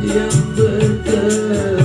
yang berkah